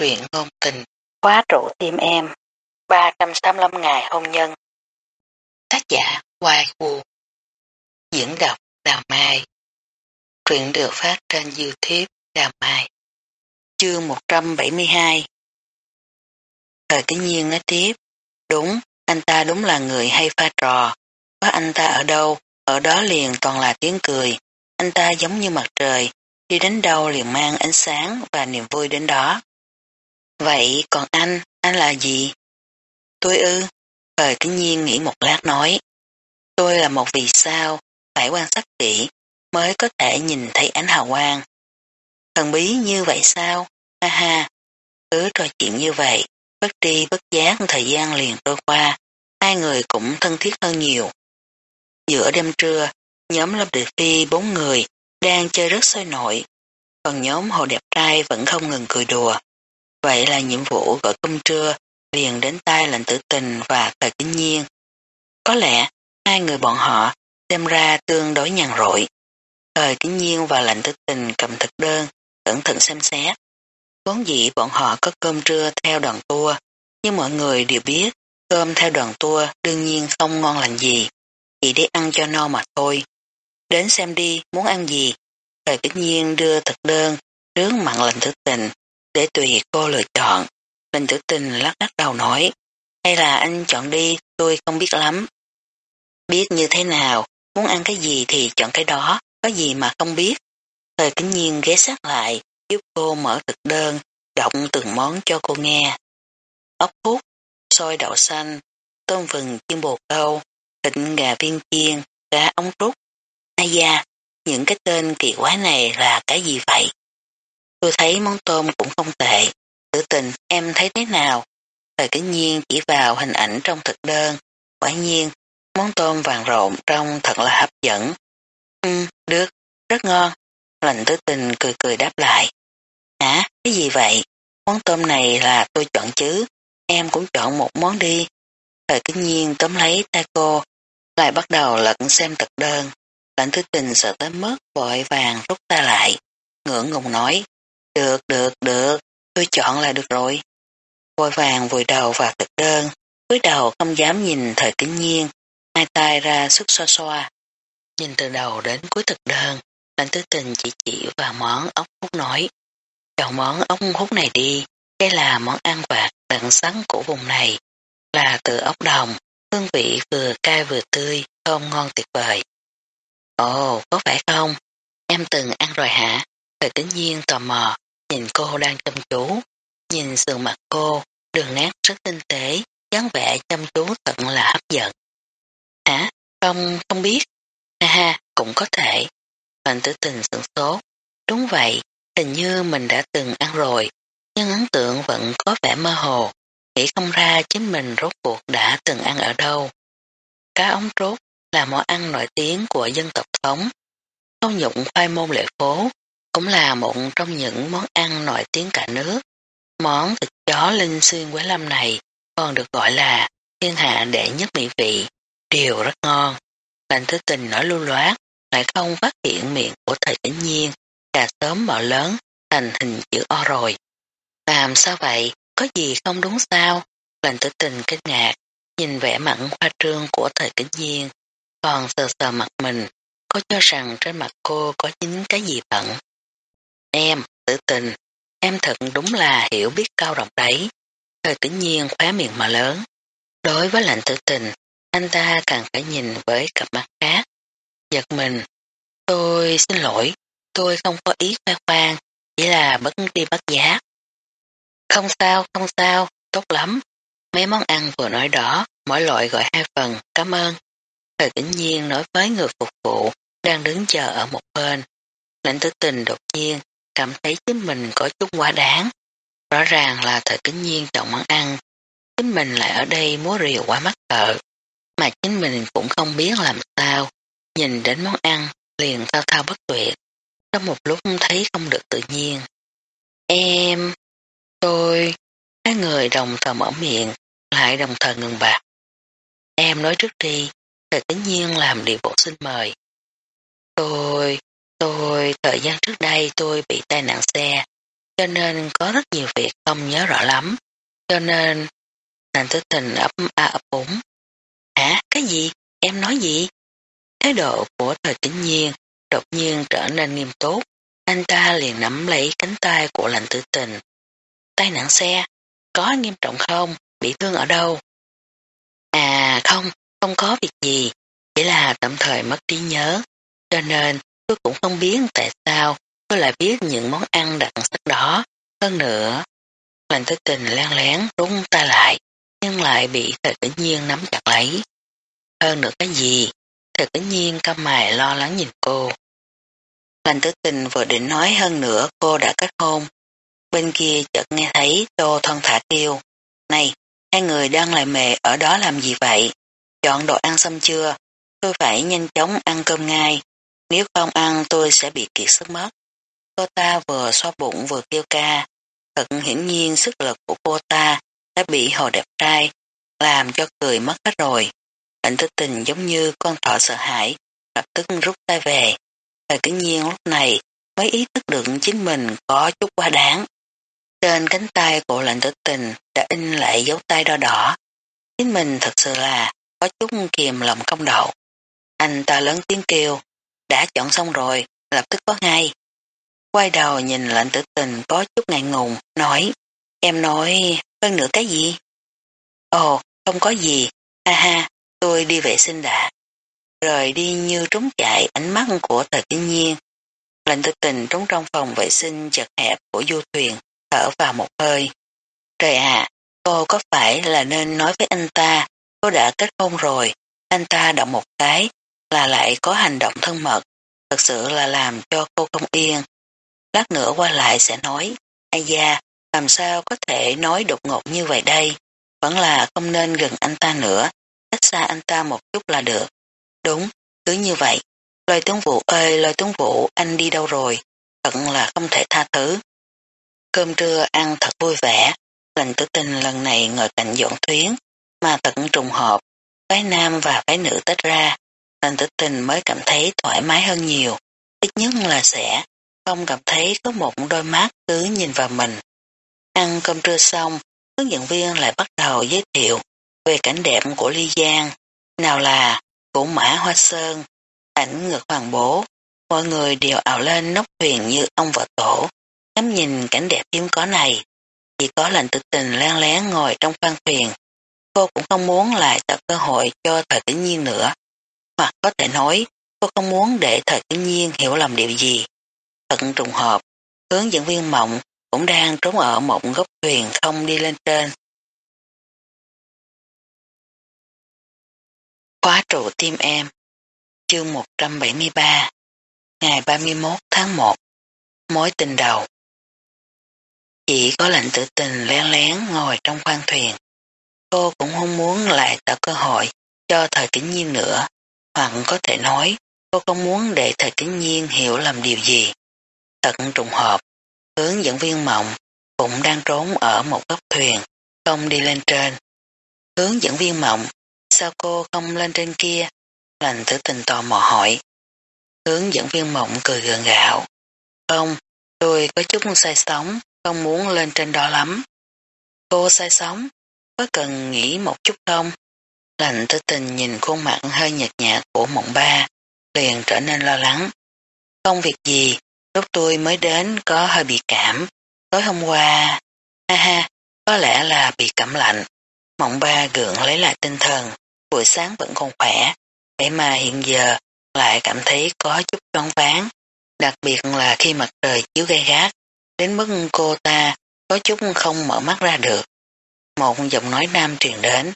truyện ngôn tình, khóa trụ tim em, 385 ngày hôn nhân. Tác giả Hoài Vũ Diễn đọc Đào Mai Truyện được phát trên Youtube Đào Mai Chương 172 Thời tự nhiên nói tiếp Đúng, anh ta đúng là người hay pha trò. Có anh ta ở đâu, ở đó liền toàn là tiếng cười. Anh ta giống như mặt trời, đi đến đâu liền mang ánh sáng và niềm vui đến đó. Vậy còn anh, anh là gì? Tôi ư, thời tự nhiên nghĩ một lát nói. Tôi là một vì sao, phải quan sát kỹ, mới có thể nhìn thấy ánh hào quang. Thần bí như vậy sao? Ha ha, cứ trò chuyện như vậy, bất tri bất giác thời gian liền trôi qua, hai người cũng thân thiết hơn nhiều. Giữa đêm trưa, nhóm Lâm Địa Phi bốn người đang chơi rất sôi nổi, còn nhóm hồ đẹp trai vẫn không ngừng cười đùa. Vậy là nhiệm vụ gọi cơm trưa liền đến tay lệnh tử tình và thời kính nhiên. Có lẽ hai người bọn họ xem ra tương đối nhàn rỗi. Thời kính nhiên và lệnh tử tình cầm thực đơn, cẩn thận xem xét. Vốn dĩ bọn họ có cơm trưa theo đoàn tour, nhưng mọi người đều biết cơm theo đoàn tour đương nhiên không ngon lành gì, chỉ để ăn cho no mà thôi. Đến xem đi, muốn ăn gì? Thời kính nhiên đưa thực đơn, trước mặn lệnh tử tình, để tùy cô lựa chọn. Lệnh tử tình lắc lắc đầu nói, hay là anh chọn đi, tôi không biết lắm. Biết như thế nào, muốn ăn cái gì thì chọn cái đó, có gì mà không biết. Thời kính nhiên ghé sát lại, giúp cô mở thực đơn, đọc từng món cho cô nghe. Ốc hút, xôi đậu xanh, tôm vừng chiên bột câu, thịt gà viên chiên, cá ống trúc. Ai da, những cái tên kỳ quái này là cái gì vậy? Tôi thấy món tôm cũng không tệ. Tự tình em thấy thế nào? Thời kính nhiên chỉ vào hình ảnh trong thực đơn. Quả nhiên, món tôm vàng rộn trông thật là hấp dẫn. Ừ, được, rất ngon. Lành tử tình cười cười đáp lại. Hả, cái gì vậy? Món tôm này là tôi chọn chứ. Em cũng chọn một món đi. Thời kính nhiên tóm lấy tay cô, lại bắt đầu lật xem thực đơn. Lạnh tử tình sợ tới mất vội vàng rút ta lại. Ngưỡng ngùng nói, được, được, được, tôi chọn là được rồi. Vội vàng vùi đầu vào thực đơn, cúi đầu không dám nhìn thời kính nhiên, hai tay ra sức xoa xoa. Nhìn từ đầu đến cuối thực đơn, Lãnh tứ tình chỉ chỉ vào món ốc hút nổi. Chọn món ốc hút này đi, đây là món ăn vặt đặc sắn của vùng này, là từ ốc đồng, hương vị vừa cay vừa tươi, thơm ngon tuyệt vời. Ồ, có phải không? Em từng ăn rồi hả? Thời tính nhiên tò mò, nhìn cô đang chăm chú, nhìn sườn mặt cô, đường nét rất tinh tế, dáng vẻ chăm chú thật là hấp dẫn. À, Hả? Không, không biết. Ha ha, cũng có thể. Mạnh tử tình sửng sốt. Đúng vậy, hình như mình đã từng ăn rồi, nhưng ấn tượng vẫn có vẻ mơ hồ, nghĩ không ra chính mình rốt cuộc đã từng ăn ở đâu. Cá ống trốt là món ăn nổi tiếng của dân tộc Tống. Không dụng khoai môn lệ phố cũng là một trong những món ăn nổi tiếng cả nước. Món thịt chó linh xuyên quế lâm này còn được gọi là thiên hạ đệ nhất mỹ vị, đều rất ngon. Lành thứ tình nói lưu loát, lại không phát hiện miệng của thời tĩnh nhiên, trà sớm mở lớn, thành hình chữ O rồi. Làm sao vậy? Có gì không đúng sao? Lành tử tình kinh ngạc, nhìn vẻ mặn hoa trương của thời kính nhiên, còn sờ sờ mặt mình, có cho rằng trên mặt cô có dính cái gì bận. Em, tử tình, em thật đúng là hiểu biết cao rộng đấy. Thời tự nhiên khóa miệng mà lớn. Đối với lạnh tử tình, anh ta càng phải nhìn với cặp mắt khác. Giật mình, tôi xin lỗi, tôi không có ý khoe khoang, chỉ là bất đi bất giác Không sao, không sao, tốt lắm. Mấy món ăn vừa nói đó, mỗi loại gọi hai phần, cảm ơn. Thời tự nhiên nói với người phục vụ đang đứng chờ ở một bên. Lãnh tử tình đột nhiên cảm thấy chính mình có chút quá đáng. Rõ ràng là thời kính nhiên chọn món ăn. Chính mình lại ở đây múa rìu quá mắc cỡ. Mà chính mình cũng không biết làm sao. Nhìn đến món ăn liền thao thao bất tuyệt. Trong một lúc thấy không được tự nhiên. Em... Tôi... Hai người đồng thời mở miệng, lại đồng thời ngừng bạc. Em nói trước đi, Thời kính nhiên làm điều bộ xin mời. Tôi, tôi, thời gian trước đây tôi bị tai nạn xe, cho nên có rất nhiều việc không nhớ rõ lắm, cho nên nàng tử tình ấp a ấp úng. Hả? Cái gì? Em nói gì? Thái độ của thời tĩnh nhiên đột nhiên trở nên nghiêm túc. Anh ta liền nắm lấy cánh tay của lành tử tình. Tai nạn xe, có nghiêm trọng không? Bị thương ở đâu? À không, không có việc gì, chỉ là tạm thời mất trí nhớ. Cho nên tôi cũng không biết tại sao tôi lại biết những món ăn đặc sắc đó. Hơn nữa, lành tử tình lan lén rung ta lại, nhưng lại bị thời tĩnh nhiên nắm chặt lấy. Hơn nữa cái gì? Thời tĩnh nhiên căm mày lo lắng nhìn cô. Lành tử tình vừa định nói hơn nữa cô đã kết hôn. Bên kia chợt nghe thấy Tô thân thả kêu. Này, hai người đang lại mề ở đó làm gì vậy? Chọn đồ ăn xong chưa? Tôi phải nhanh chóng ăn cơm ngay. Nếu không ăn tôi sẽ bị kiệt sức mất. Cô ta vừa xoa bụng vừa kêu ca. Thật hiển nhiên sức lực của cô ta đã bị hồ đẹp trai làm cho cười mất hết rồi. Lạnh thức tình giống như con thỏ sợ hãi, lập tức rút tay về. Thời tự nhiên lúc này mới ý thức được chính mình có chút quá đáng. Trên cánh tay của lạnh tử tình đã in lại dấu tay đo đỏ. Chính mình thật sự là có chút kiềm lòng công đậu. Anh ta lớn tiếng kêu, đã chọn xong rồi, lập tức có ngay. Quay đầu nhìn lệnh tử tình có chút ngại ngùng, nói, em nói hơn nữa cái gì? Ồ, không có gì, ha ha, tôi đi vệ sinh đã. Rời đi như trốn chạy ánh mắt của thời thiên nhiên. Lệnh tử tình trốn trong phòng vệ sinh chật hẹp của du thuyền, thở vào một hơi. Trời ạ, cô có phải là nên nói với anh ta, cô đã kết hôn rồi, anh ta động một cái, là lại có hành động thân mật, thật sự là làm cho cô không yên. Lát nữa qua lại sẽ nói, ai da, làm sao có thể nói đột ngột như vậy đây, vẫn là không nên gần anh ta nữa, cách xa anh ta một chút là được. Đúng, cứ như vậy. Lôi tướng vụ ơi, lôi tướng vụ, anh đi đâu rồi? Thật là không thể tha thứ. Cơm trưa ăn thật vui vẻ, lành tử tình lần này ngồi cạnh dọn tuyến, mà tận trùng hợp, phái nam và phái nữ tách ra, lành tử tình mới cảm thấy thoải mái hơn nhiều, ít nhất là sẽ không cảm thấy có một đôi mắt cứ nhìn vào mình. Ăn cơm trưa xong, hướng dẫn viên lại bắt đầu giới thiệu về cảnh đẹp của Ly Giang. Nào là Cổ Mã Hoa Sơn, ảnh ngược hoàng bố, mọi người đều ảo lên nóc thuyền như ông vợ tổ, ngắm nhìn cảnh đẹp hiếm có này. Chỉ có lệnh tự tình len lén ngồi trong khoang thuyền. Cô cũng không muốn lại tạo cơ hội cho thời tự nhiên nữa. Hoặc có thể nói, cô không muốn để thời tự nhiên hiểu lầm điều gì. Tận trùng hợp, hướng dẫn viên mộng cũng đang trốn ở một góc thuyền không đi lên trên. Khóa trụ tim em Chương 173 Ngày 31 tháng 1 Mối tình đầu Chỉ có lệnh tự tình lén lén ngồi trong khoang thuyền. Cô cũng không muốn lại tạo cơ hội cho thời kính nhiên nữa, hoặc có thể nói cô không muốn để thời tính nhiên hiểu làm điều gì. Thật trùng hợp, hướng dẫn viên mộng cũng đang trốn ở một góc thuyền, không đi lên trên. Hướng dẫn viên mộng sao cô không lên trên kia? Lành tử tình tò mò hỏi. Hướng dẫn viên mộng cười gượng gạo. Không, tôi có chút say sóng, không muốn lên trên đó lắm. Cô say sóng, có cần nghĩ một chút không? Lành tư tình nhìn khuôn mặt hơi nhợt nhạt của mộng ba, liền trở nên lo lắng. Không việc gì, lúc tôi mới đến có hơi bị cảm. Tối hôm qua, ha ha, có lẽ là bị cảm lạnh. Mộng ba gượng lấy lại tinh thần, buổi sáng vẫn còn khỏe, vậy mà hiện giờ lại cảm thấy có chút choáng váng, đặc biệt là khi mặt trời chiếu gay gắt, đến mức cô ta có chút không mở mắt ra được. Một giọng nói nam truyền đến,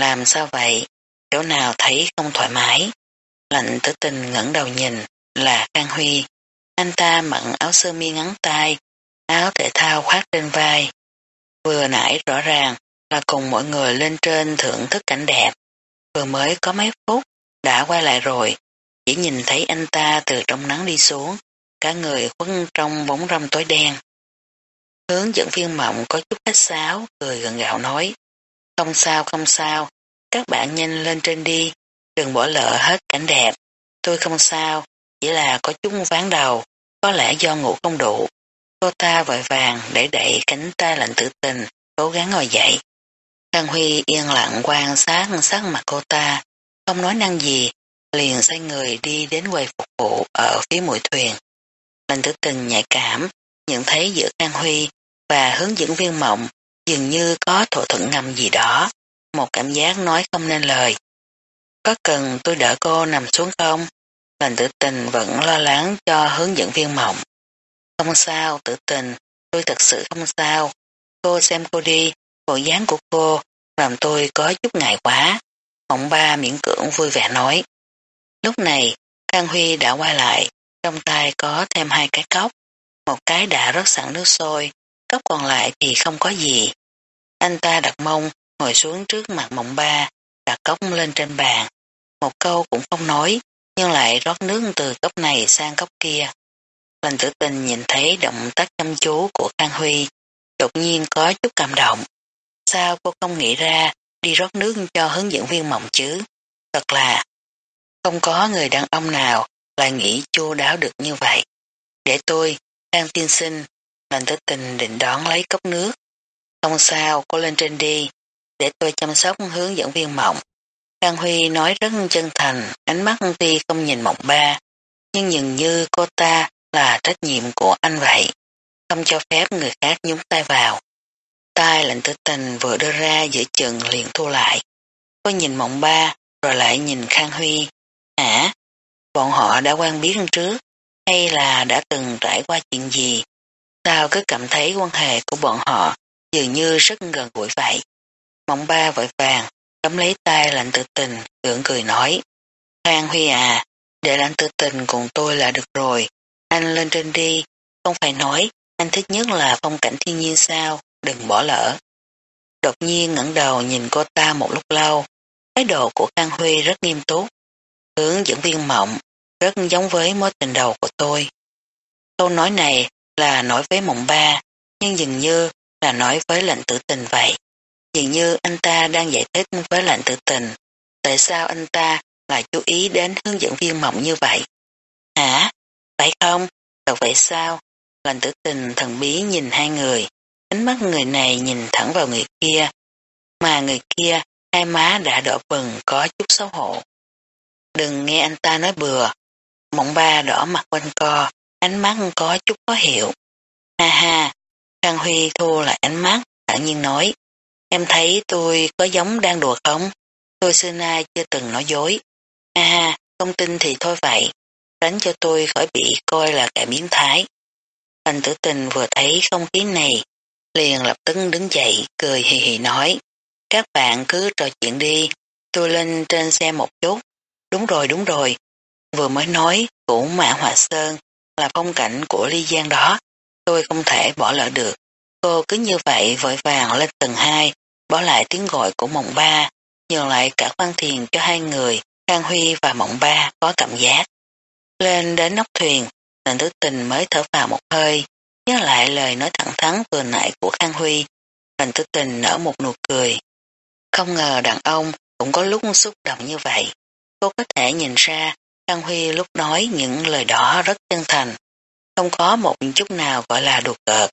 làm sao vậy, chỗ nào thấy không thoải mái. Lạnh tử tình ngẩng đầu nhìn là Khang Huy, anh ta mặc áo sơ mi ngắn tay, áo thể thao khoác trên vai. Vừa nãy rõ ràng là cùng mọi người lên trên thưởng thức cảnh đẹp, vừa mới có mấy phút, đã quay lại rồi, chỉ nhìn thấy anh ta từ trong nắng đi xuống, cả người khuất trong bóng râm tối đen. Hướng dẫn viên mộng có chút khách sáo, cười gần gạo nói, không sao không sao, các bạn nhanh lên trên đi, đừng bỏ lỡ hết cảnh đẹp, tôi không sao, chỉ là có chút ván đầu, có lẽ do ngủ không đủ. Cô ta vội vàng để đẩy cánh tay lạnh tử tình, cố gắng ngồi dậy. Khang Huy yên lặng quan sát sắc mặt cô ta, không nói năng gì, liền xoay người đi đến quầy phục vụ ở phía mũi thuyền. Lạnh tử tình nhạy cảm, nhận thấy giữa Khang Huy và hướng dẫn viên mộng dường như có thổ thuận ngầm gì đó, một cảm giác nói không nên lời. Có cần tôi đỡ cô nằm xuống không? Lành tử tình vẫn lo lắng cho hướng dẫn viên mộng. Không sao, tử tình, tôi thật sự không sao. Cô xem cô đi, bộ dáng của cô làm tôi có chút ngại quá. Mộng ba miễn cưỡng vui vẻ nói. Lúc này, Khang Huy đã quay lại, trong tay có thêm hai cái cốc. Một cái đã rót sẵn nước sôi, cốc còn lại thì không có gì. Anh ta đặt mông, ngồi xuống trước mặt mộng ba, đặt cốc lên trên bàn. Một câu cũng không nói, nhưng lại rót nước từ cốc này sang cốc kia. Lành tử tình nhìn thấy động tác chăm chú của Khang Huy, đột nhiên có chút cảm động. Sao cô không nghĩ ra đi rót nước cho hướng dẫn viên mộng chứ? Thật là không có người đàn ông nào lại nghĩ chu đáo được như vậy. Để tôi, đang tiên sinh, lành tử tình định đón lấy cốc nước. Không sao, cô lên trên đi, để tôi chăm sóc hướng dẫn viên mộng. Khang Huy nói rất chân thành, ánh mắt tuy không nhìn mộng ba, nhưng dường như cô ta là trách nhiệm của anh vậy, không cho phép người khác nhúng tay vào. tay lệnh tử tình vừa đưa ra giữa chừng liền thu lại. Cô nhìn mộng ba, rồi lại nhìn Khang Huy. Hả? Bọn họ đã quen biết trước, hay là đã từng trải qua chuyện gì? Sao cứ cảm thấy quan hệ của bọn họ dường như rất gần gũi vậy? Mộng ba vội vàng, cắm lấy tay lạnh tự tình, gượng cười nói. Khang Huy à, để lạnh tự tình cùng tôi là được rồi, anh lên trên đi, không phải nói, anh thích nhất là phong cảnh thiên nhiên sao, đừng bỏ lỡ. Đột nhiên ngẩng đầu nhìn cô ta một lúc lâu, thái độ của Khang Huy rất nghiêm túc. Hướng dẫn viên mộng, rất giống với mối tình đầu của tôi. Câu nói này là nói với mộng ba, nhưng dường như là nói với lệnh tử tình vậy. Dường như anh ta đang giải thích với lệnh tử tình, tại sao anh ta lại chú ý đến hướng dẫn viên mộng như vậy. Hả? Phải không? Thật vậy sao? Lệnh tử tình thần bí nhìn hai người, ánh mắt người này nhìn thẳng vào người kia, mà người kia hai má đã đỏ bừng có chút xấu hổ. Đừng nghe anh ta nói bừa. Mộng ba đỏ mặt quanh co, ánh mắt có chút khó hiểu. Ha ha, Khang Huy thu lại ánh mắt, thản nhiên nói. Em thấy tôi có giống đang đùa không? Tôi xưa nay chưa từng nói dối. Ha ha, không tin thì thôi vậy. Tránh cho tôi khỏi bị coi là kẻ biến thái. Thành tử tình vừa thấy không khí này, liền lập tức đứng dậy, cười hì hì nói. Các bạn cứ trò chuyện đi, tôi lên trên xe một chút. Đúng rồi, đúng rồi. Vừa mới nói, cũng mã hòa sơn là phong cảnh của ly giang đó. Tôi không thể bỏ lỡ được. Cô cứ như vậy vội vàng lên tầng 2, bỏ lại tiếng gọi của mộng ba, nhường lại cả quan thiền cho hai người, Khang Huy và mộng ba có cảm giác. Lên đến nóc thuyền, lệnh tứ tình mới thở vào một hơi, nhớ lại lời nói thẳng thắn vừa nãy của Khang Huy. Lệnh tứ tình nở một nụ cười. Không ngờ đàn ông cũng có lúc xúc động như vậy. Cô có thể nhìn ra Khang Huy lúc nói những lời đó rất chân thành. Không có một chút nào gọi là đùa cợt.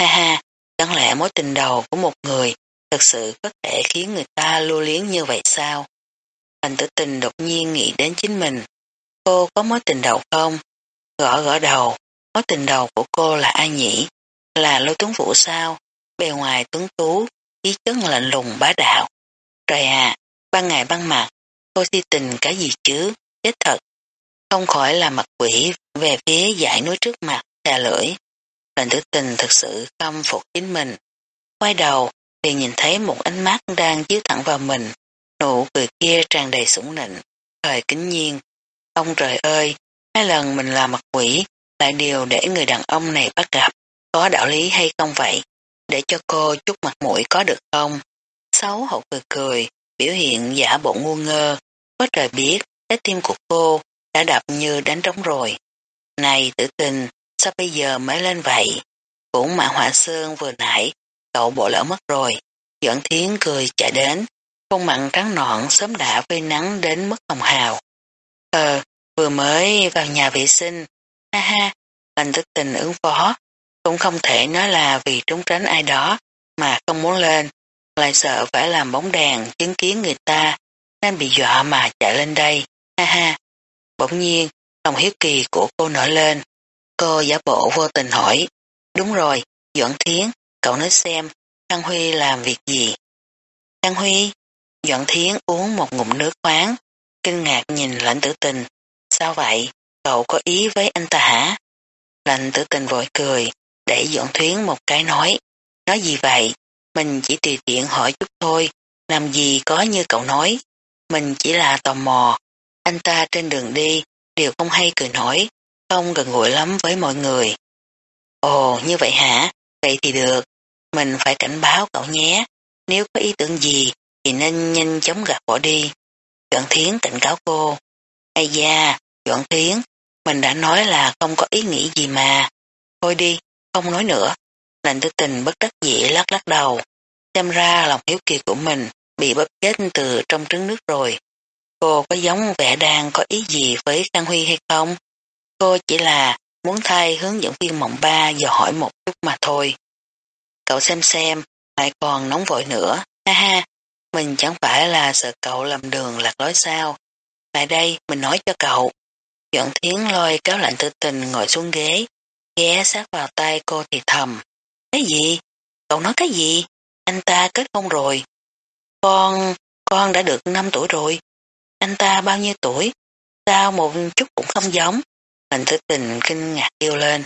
Ha ha, chẳng lẽ mối tình đầu của một người thật sự có thể khiến người ta lưu liếng như vậy sao? Thành tử tình đột nhiên nghĩ đến chính mình. Cô có mối tình đầu không? Gõ gõ đầu, mối tình đầu của cô là ai nhỉ? Là lôi tuấn vũ sao? Bề ngoài tuấn tú, ý chất lạnh lùng bá đạo. Trời à, ban ngày ban mặt, cô si tình cái gì chứ? Chết thật. Không khỏi là mặt quỷ về phía dãy núi trước mặt, xà lưỡi. Lệnh tử tình thực sự không phục chính mình. Quay đầu, thì nhìn thấy một ánh mắt đang chiếu thẳng vào mình. Nụ cười kia tràn đầy sủng nịnh, thời kính nhiên. Ông trời ơi, hai lần mình là mặt quỷ, lại điều để người đàn ông này bắt gặp. Có đạo lý hay không vậy? Để cho cô chút mặt mũi có được không? Xấu hổ cười cười, biểu hiện giả bộ ngu ngơ. Có trời biết, trái tim của cô đã đập như đánh trống rồi. Này tử tình, sao bây giờ mới lên vậy? Cũng mà họa sơn vừa nãy, cậu bộ lỡ mất rồi. Dẫn thiến cười chạy đến, khuôn mặn trắng nọn sớm đã vây nắng đến mức hồng hào. Ờ, vừa mới vào nhà vệ sinh, ha ha, lành tử tình ứng phó. Cũng không thể nói là vì trốn tránh ai đó mà không muốn lên, lại sợ phải làm bóng đèn chứng kiến người ta nên bị dọa mà chạy lên đây, ha ha. Bỗng nhiên, lòng hiếu kỳ của cô nổi lên. Cô giả bộ vô tình hỏi, đúng rồi, Doãn Thiến, cậu nói xem, Trang Huy làm việc gì? Trang Huy, Doãn Thiến uống một ngụm nước khoáng, kinh ngạc nhìn lãnh tử tình. Sao vậy? Cậu có ý với anh ta hả? Lãnh tử tình vội cười, để Doãn Thiến một cái nói. Nói gì vậy? Mình chỉ tùy tiện hỏi chút thôi, làm gì có như cậu nói. Mình chỉ là tò mò. Anh ta trên đường đi, đều không hay cười nổi, không gần gũi lắm với mọi người. Ồ, như vậy hả? Vậy thì được. Mình phải cảnh báo cậu nhé. Nếu có ý tưởng gì, thì nên nhanh chóng gạt bỏ đi. Doãn Thiến cảnh cáo cô. Ây da, Doãn Thiến, mình đã nói là không có ý nghĩ gì mà. Thôi đi, không nói nữa. Lạnh tư tình bất đắc dĩ lắc lắc đầu. Xem ra lòng hiếu kỳ của mình bị bóp chết từ trong trứng nước rồi. Cô có giống vẻ đang có ý gì với Khang Huy hay không? Cô chỉ là muốn thay hướng dẫn viên mộng ba dò hỏi một chút mà thôi. Cậu xem xem, lại còn nóng vội nữa, ha ha, mình chẳng phải là sợ cậu làm đường lạc lối sao. Lại đây, mình nói cho cậu. Dọn thiến lôi cáo lạnh tự tình ngồi xuống ghế, ghé sát vào tay cô thì thầm. Cái gì? Cậu nói cái gì? Anh ta kết hôn rồi. Con, con đã được 5 tuổi rồi. Anh ta bao nhiêu tuổi? Sao một chút cũng không giống? mình tự tình kinh ngạc kêu lên.